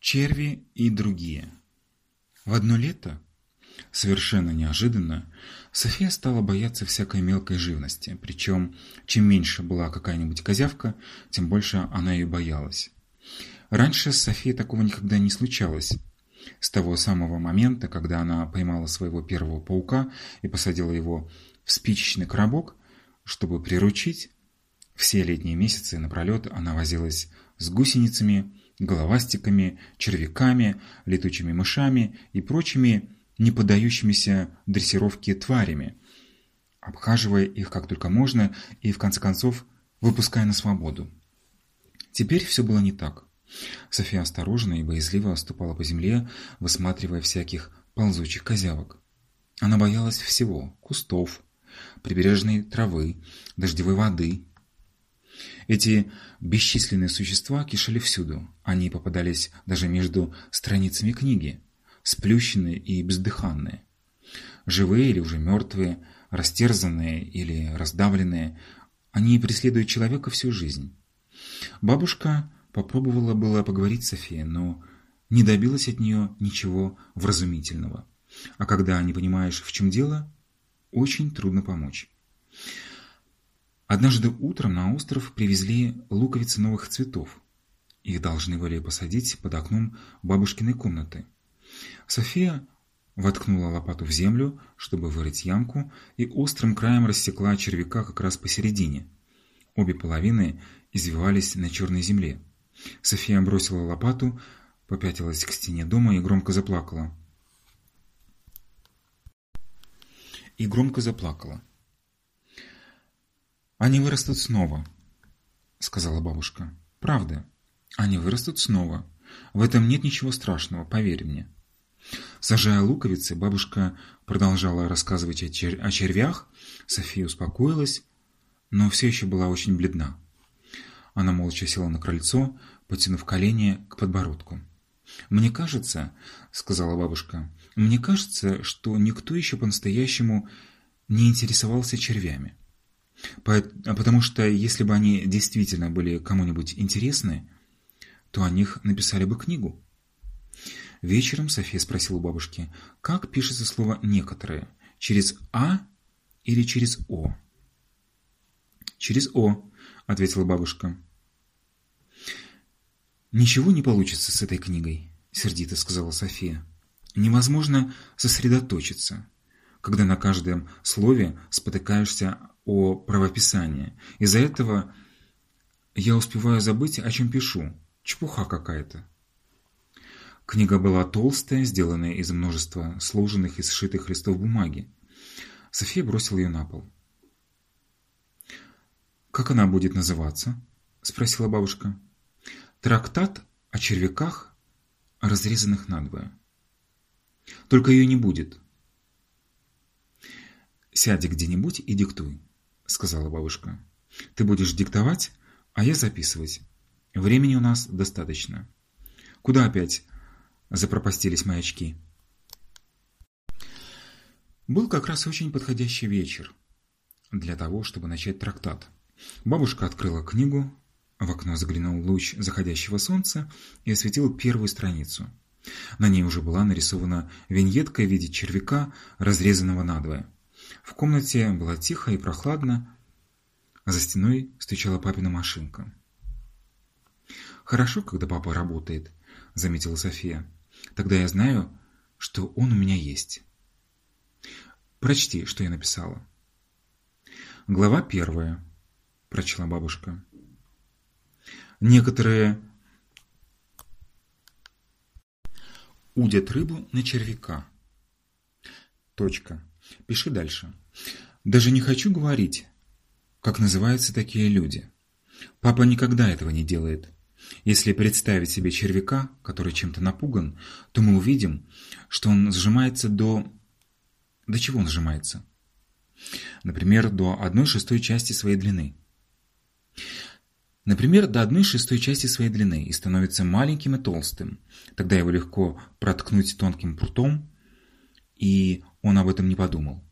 Черви и другие. В одно лето, совершенно неожиданно, София стала бояться всякой мелкой живности, причем чем меньше была какая-нибудь козявка, тем больше она ее боялась. Раньше с Софией такого никогда не случалось. С того самого момента, когда она поймала своего первого паука и посадила его в спичечный коробок, чтобы приручить, все летние месяцы напролет она возилась с гусеницами, головастиками, червяками, летучими мышами и прочими не поддающимися дрессировке тварями, обхаживая их как только можно и, в конце концов, выпуская на свободу. Теперь все было не так. София осторожно и боязливо ступала по земле, высматривая всяких ползучих козявок. Она боялась всего – кустов, прибрежной травы, дождевой воды, эти бесчисленные существа кишели всюду. Они попадались даже между страницами книги, сплющенные и бездыханные. Живые или уже мертвые, растерзанные или раздавленные, они преследуют человека всю жизнь. Бабушка попробовала было поговорить с Софией, но не добилась от нее ничего вразумительного. А когда не понимаешь, в чем дело, очень трудно помочь. Однажды утром на остров привезли луковицы новых цветов. Их должны были посадить под окном бабушкиной комнаты. София воткнула лопату в землю, чтобы вырыть ямку, и острым краем рассекла червяка как раз посередине. Обе половины извивались на черной земле. София бросила лопату, попятилась к стене дома и громко заплакала. И громко заплакала. «Они вырастут снова», — сказала бабушка. «Правда, они вырастут снова. В этом нет ничего страшного, поверь мне». Сажая луковицы, бабушка продолжала рассказывать о, чер о червях. София успокоилась, но все еще была очень бледна. Она молча села на крыльцо, потянув колени к подбородку. «Мне кажется, — сказала бабушка, — мне кажется, что никто еще по-настоящему не интересовался червями. А потому что если бы они действительно были кому-нибудь интересны, то о них написали бы книгу. Вечером София спросила у бабушки, как пишется слово «некоторые» – через «а» или через «о»? «Через «о», – ответила бабушка. «Ничего не получится с этой книгой», – сердито сказала София. «Невозможно сосредоточиться, когда на каждом слове спотыкаешься о правописании. Из-за этого я успеваю забыть, о чем пишу. Чепуха какая-то. Книга была толстая, сделанная из множества сложенных и сшитых листов бумаги. София бросила ее на пол. «Как она будет называться?» – спросила бабушка. «Трактат о червяках, разрезанных надвое». «Только ее не будет». «Сядь где-нибудь и диктуй» сказала бабушка. Ты будешь диктовать, а я записывать. Времени у нас достаточно. Куда опять запропастились мои очки? Был как раз очень подходящий вечер для того, чтобы начать трактат. Бабушка открыла книгу, в окно заглянул луч заходящего солнца и осветил первую страницу. На ней уже была нарисована виньетка в виде червяка, разрезанного надвое. В комнате было тихо и прохладно, а за стеной стучала папина машинка. «Хорошо, когда папа работает», — заметила София. «Тогда я знаю, что он у меня есть». «Прочти, что я написала». «Глава первая», — прочла бабушка. «Некоторые удят рыбу на червяка». Точка. Пиши дальше. Даже не хочу говорить, как называются такие люди. Папа никогда этого не делает. Если представить себе червяка, который чем-то напуган, то мы увидим, что он сжимается до... До чего он сжимается? Например, до одной шестой части своей длины. Например, до одной шестой части своей длины и становится маленьким и толстым. Тогда его легко проткнуть тонким прутом, и он об этом не подумал.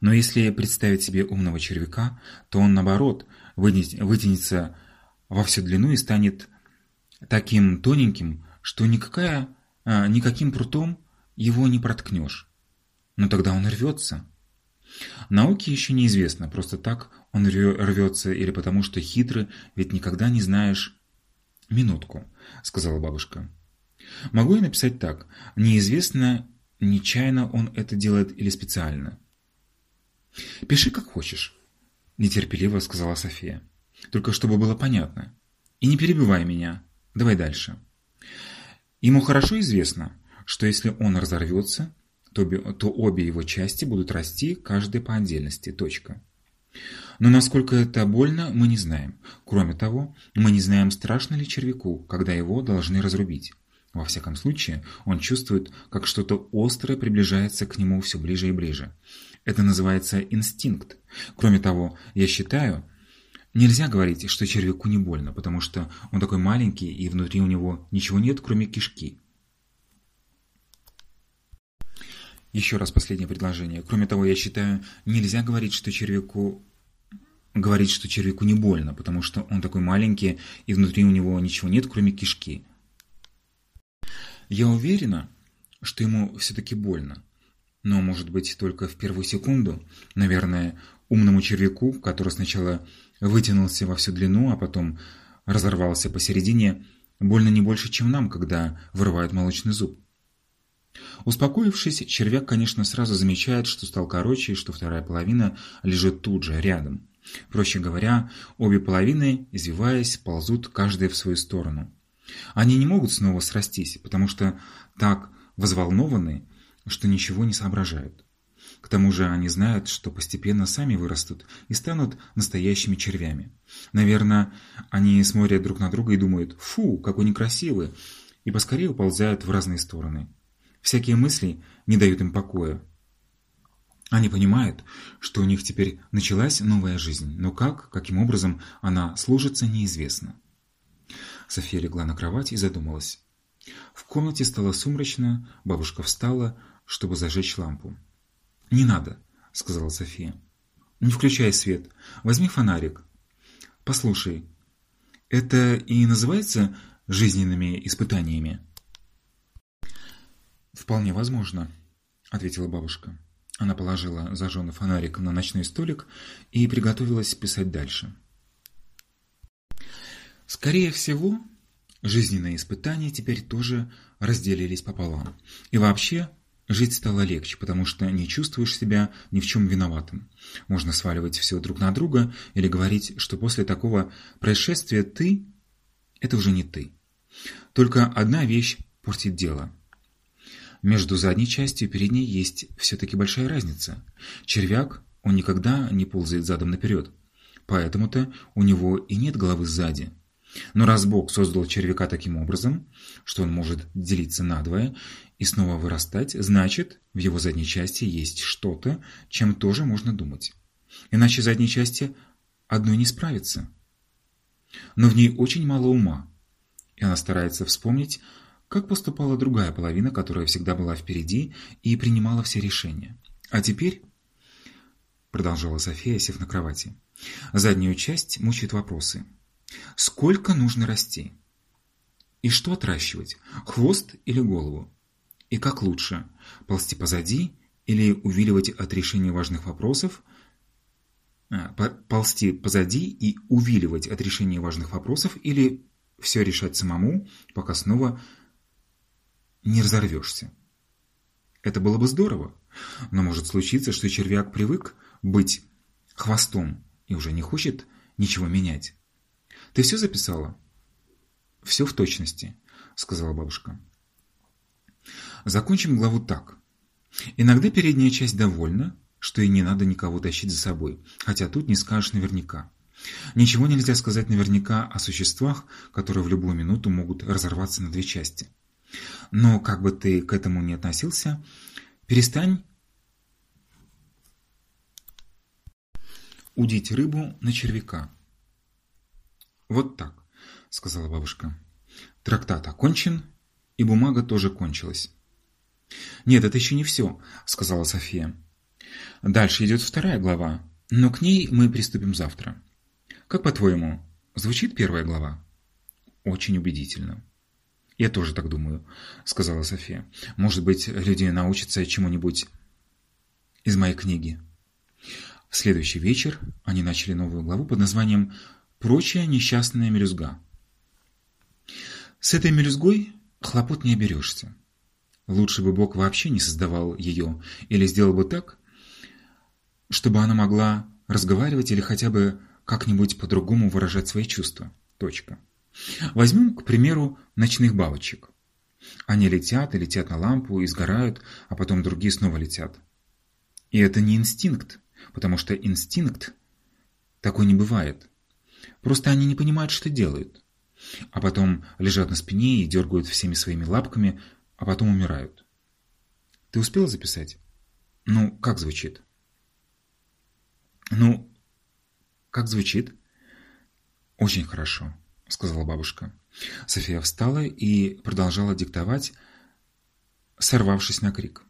Но если представить себе умного червяка, то он, наоборот, вытянется во всю длину и станет таким тоненьким, что никакая, а, никаким прутом его не проткнешь. Но тогда он рвется. Науке еще неизвестно, просто так он рвется или потому что хитрый, ведь никогда не знаешь... «Минутку», — сказала бабушка. «Могу я написать так? Неизвестно, нечаянно он это делает или специально?» «Пиши как хочешь», — нетерпеливо сказала София. «Только чтобы было понятно. И не перебивай меня. Давай дальше». Ему хорошо известно, что если он разорвется, то, то обе его части будут расти, каждая по отдельности. Точка. Но насколько это больно, мы не знаем. Кроме того, мы не знаем, страшно ли червяку, когда его должны разрубить. Во всяком случае, он чувствует, как что-то острое приближается к нему все ближе и ближе. Это называется инстинкт. Кроме того, я считаю, нельзя говорить, что червяку не больно, потому что он такой маленький и внутри у него ничего нет, кроме кишки. Еще раз последнее предложение. Кроме того, я считаю, нельзя говорить, что червяку говорить, что червяку не больно, потому что он такой маленький и внутри у него ничего нет, кроме кишки. Я уверена, что ему все-таки больно, но, может быть, только в первую секунду. Наверное, умному червяку, который сначала вытянулся во всю длину, а потом разорвался посередине, больно не больше, чем нам, когда вырывают молочный зуб. Успокоившись, червяк, конечно, сразу замечает, что стал короче и что вторая половина лежит тут же, рядом. Проще говоря, обе половины, извиваясь, ползут каждая в свою сторону. Они не могут снова срастись, потому что так взволнованы, что ничего не соображают. К тому же они знают, что постепенно сами вырастут и станут настоящими червями. Наверное, они смотрят друг на друга и думают «фу, какой некрасивый!» и поскорее уползают в разные стороны. Всякие мысли не дают им покоя. Они понимают, что у них теперь началась новая жизнь, но как, каким образом она служится, неизвестно. София легла на кровать и задумалась. В комнате стало сумрачно, бабушка встала, чтобы зажечь лампу. «Не надо», — сказала София. «Не включай свет. Возьми фонарик. Послушай, это и называется жизненными испытаниями?» «Вполне возможно», — ответила бабушка. Она положила зажженный фонарик на ночной столик и приготовилась писать дальше. Скорее всего, жизненные испытания теперь тоже разделились пополам. И вообще, жить стало легче, потому что не чувствуешь себя ни в чем виноватым. Можно сваливать все друг на друга или говорить, что после такого происшествия ты – это уже не ты. Только одна вещь портит дело – между задней частью и передней есть все-таки большая разница. Червяк, он никогда не ползает задом наперед. Поэтому-то у него и нет головы сзади. Но раз Бог создал червяка таким образом, что он может делиться надвое и снова вырастать, значит, в его задней части есть что-то, чем тоже можно думать. Иначе задней части одной не справится. Но в ней очень мало ума, и она старается вспомнить, как поступала другая половина, которая всегда была впереди и принимала все решения. А теперь, продолжала София, сев на кровати, заднюю часть мучают вопросы. Сколько нужно расти? И что отращивать? Хвост или голову? И как лучше? Ползти позади или увиливать от решения важных вопросов? А, ползти позади и увиливать от решения важных вопросов или все решать самому, пока снова не разорвешься. Это было бы здорово, но может случиться, что червяк привык быть хвостом и уже не хочет ничего менять. Ты все записала? Все в точности, сказала бабушка. Закончим главу так. Иногда передняя часть довольна, что и не надо никого тащить за собой, хотя тут не скажешь наверняка. Ничего нельзя сказать наверняка о существах, которые в любую минуту могут разорваться на две части. Но как бы ты к этому ни относился, перестань удить рыбу на червяка. Вот так, сказала бабушка. Трактат окончен, и бумага тоже кончилась. Нет, это еще не все, сказала София. Дальше идет вторая глава, но к ней мы приступим завтра. Как по-твоему, звучит первая глава? очень убедительно. «Я тоже так думаю», — сказала София. «Может быть, люди научатся чему-нибудь из моей книги». В следующий вечер они начали новую главу под названием «Прочая несчастная мелюзга». С этой мелюзгой хлопот не оберешься. Лучше бы Бог вообще не создавал ее, или сделал бы так, чтобы она могла разговаривать или хотя бы как-нибудь по-другому выражать свои чувства. Точка. Возьмем, к примеру, ночных бабочек. Они летят и летят на лампу и сгорают, а потом другие снова летят. И это не инстинкт, потому что инстинкт такой не бывает. Просто они не понимают, что делают. А потом лежат на спине и дергают всеми своими лапками, а потом умирают. Ты успел записать? Ну, как звучит? Ну, как звучит? Очень хорошо, сказала бабушка. София встала и продолжала диктовать, сорвавшись на крик.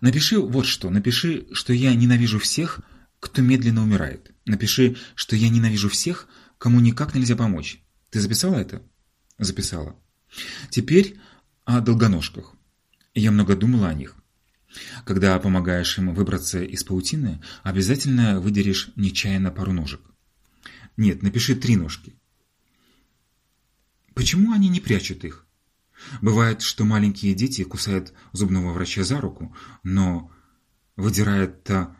Напиши вот что. Напиши, что я ненавижу всех, кто медленно умирает. Напиши, что я ненавижу всех, кому никак нельзя помочь. Ты записала это? Записала. Теперь о долгоножках. Я много думала о них. Когда помогаешь им выбраться из паутины, обязательно выдерешь нечаянно пару ножек. Нет, напиши три ножки. Почему они не прячут их? Бывает, что маленькие дети кусают зубного врача за руку, но выдирает-то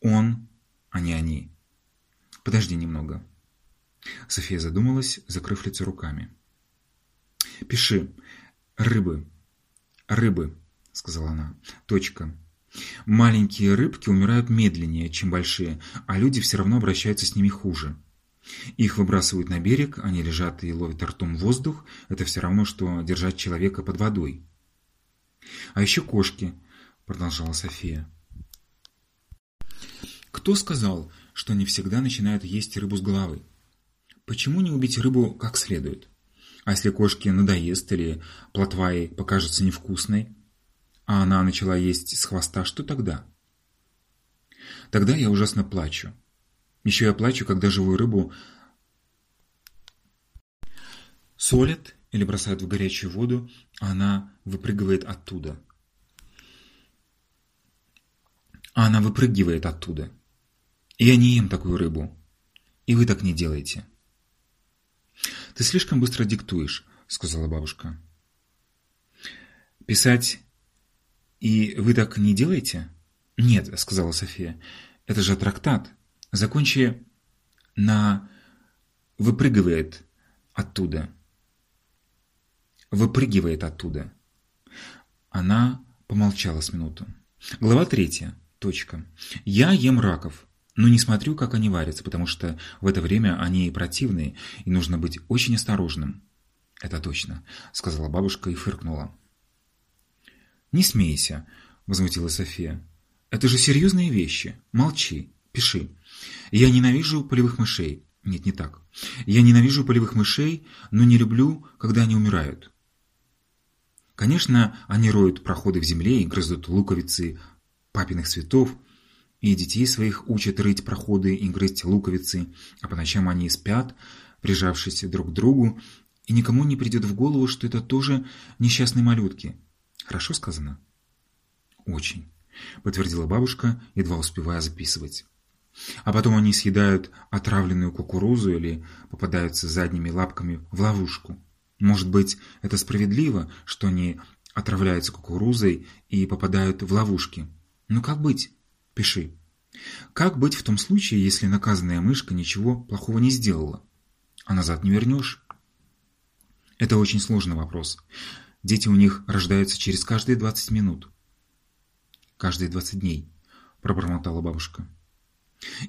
он, а не они. Подожди немного. София задумалась, закрыв лицо руками. Пиши. Рыбы. Рыбы, сказала она. Точка. Маленькие рыбки умирают медленнее, чем большие, а люди все равно обращаются с ними хуже. Их выбрасывают на берег, они лежат и ловят ртом воздух. Это все равно, что держать человека под водой. А еще кошки, продолжала София. Кто сказал, что не всегда начинают есть рыбу с головы? Почему не убить рыбу как следует? А если кошке надоест или плотва ей покажется невкусной, а она начала есть с хвоста, что тогда? Тогда я ужасно плачу. Еще я плачу, когда живую рыбу солят или бросают в горячую воду, а она выпрыгивает оттуда. А она выпрыгивает оттуда. Я не ем такую рыбу. И вы так не делаете. «Ты слишком быстро диктуешь», — сказала бабушка. «Писать и вы так не делаете?» «Нет», — сказала София. «Это же трактат. Закончи на «выпрыгивает оттуда». «Выпрыгивает оттуда». Она помолчала с минуту. Глава третья. Точка. «Я ем раков но не смотрю, как они варятся, потому что в это время они противные, и нужно быть очень осторожным. «Это точно», — сказала бабушка и фыркнула. «Не смейся», — возмутилась София. «Это же серьезные вещи. Молчи, пиши. Я ненавижу полевых мышей. Нет, не так. Я ненавижу полевых мышей, но не люблю, когда они умирают. Конечно, они роют проходы в земле и грызут луковицы папиных цветов, и детей своих учат рыть проходы и грызть луковицы, а по ночам они спят, прижавшись друг к другу, и никому не придет в голову, что это тоже несчастные малютки. Хорошо сказано? Очень, подтвердила бабушка, едва успевая записывать. А потом они съедают отравленную кукурузу или попадаются задними лапками в ловушку. Может быть, это справедливо, что они отравляются кукурузой и попадают в ловушки. Но как быть? Пиши. Как быть в том случае, если наказанная мышка ничего плохого не сделала? А назад не вернешь? Это очень сложный вопрос. Дети у них рождаются через каждые 20 минут. Каждые 20 дней, пробормотала бабушка.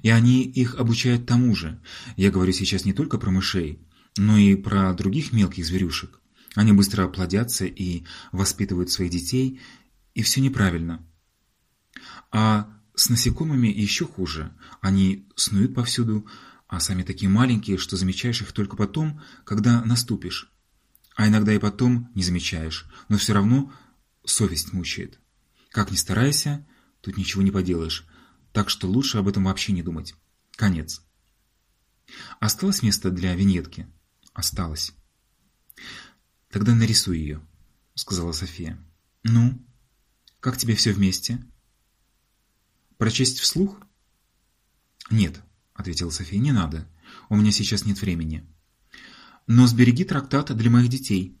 И они их обучают тому же. Я говорю сейчас не только про мышей, но и про других мелких зверюшек. Они быстро плодятся и воспитывают своих детей, и все неправильно. А с насекомыми еще хуже. Они снуют повсюду, а сами такие маленькие, что замечаешь их только потом, когда наступишь. А иногда и потом не замечаешь, но все равно совесть мучает. Как ни старайся, тут ничего не поделаешь, так что лучше об этом вообще не думать. Конец. Осталось место для виньетки? Осталось. Тогда нарисуй ее, сказала София. Ну, как тебе все вместе? Прочесть вслух? Нет, ответила София, не надо. У меня сейчас нет времени. Но сбереги трактат для моих детей.